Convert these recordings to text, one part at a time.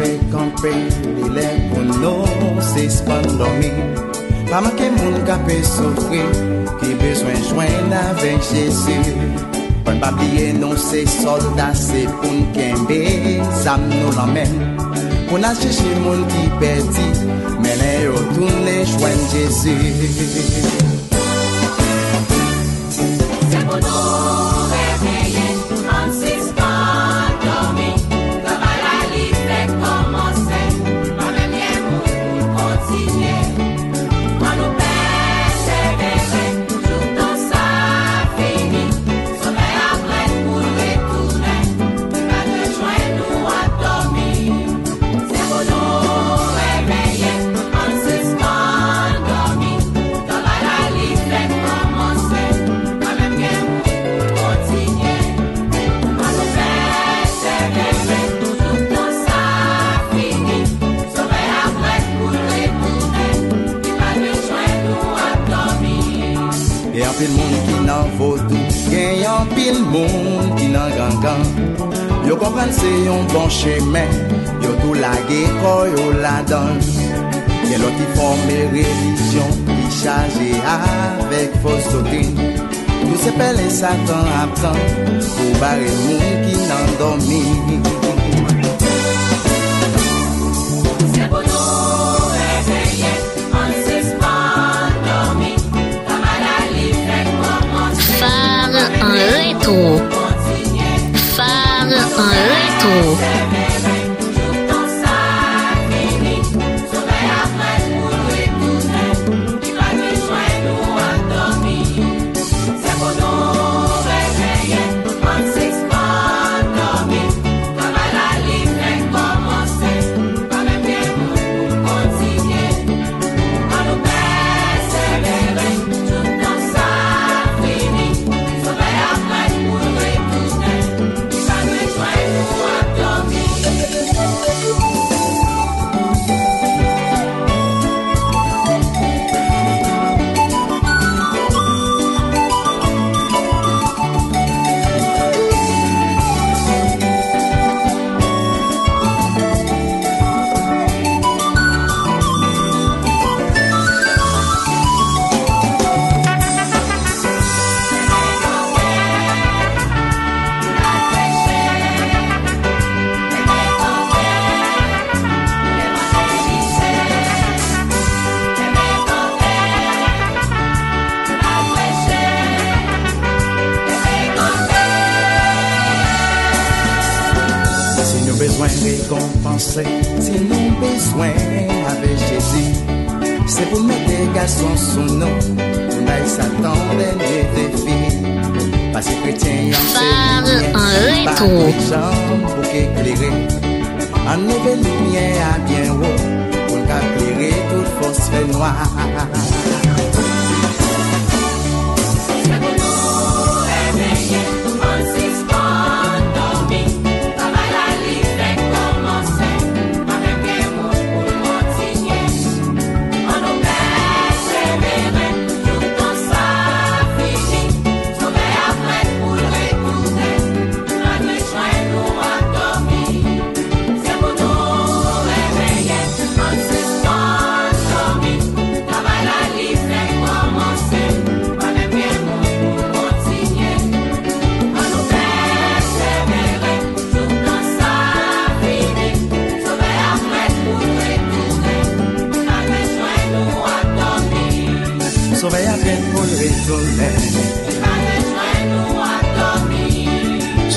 kampe, kampe, lile kono se span spandomi Pa manke moun kape sofri, ki bezwen jwen avek jesi Pon pa blye nou se soldat se pou kembe, zam nou lamen Pou nan cheche moun ki pedi, mene yo toune jwen jesi pil moun ki nan vodou Gen yon pil moun ki nan gangan Yo kompren se yon bon chemen Yo tou lage koy yo la dan Gen lot ki forme relisyon Ki chaje avek fos doktrine Nou se pele satan aptan Pou bare moun ki nan dormi retour. Phare en retour. Rekompanse Si nou bezwen ave Jezi Se pou mette gason sou nou Pou nay satan denye defi Pase kretyen yon se Phare en retour. kretyan pou ke klere An nouve lumiye a bien wou Pou ka klere tout fos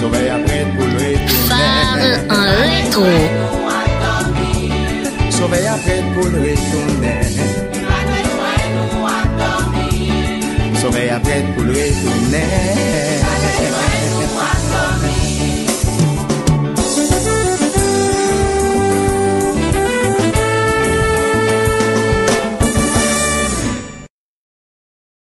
Sove apren pou Phare en l'retourne retour. Nou a dormi. Sove apren pou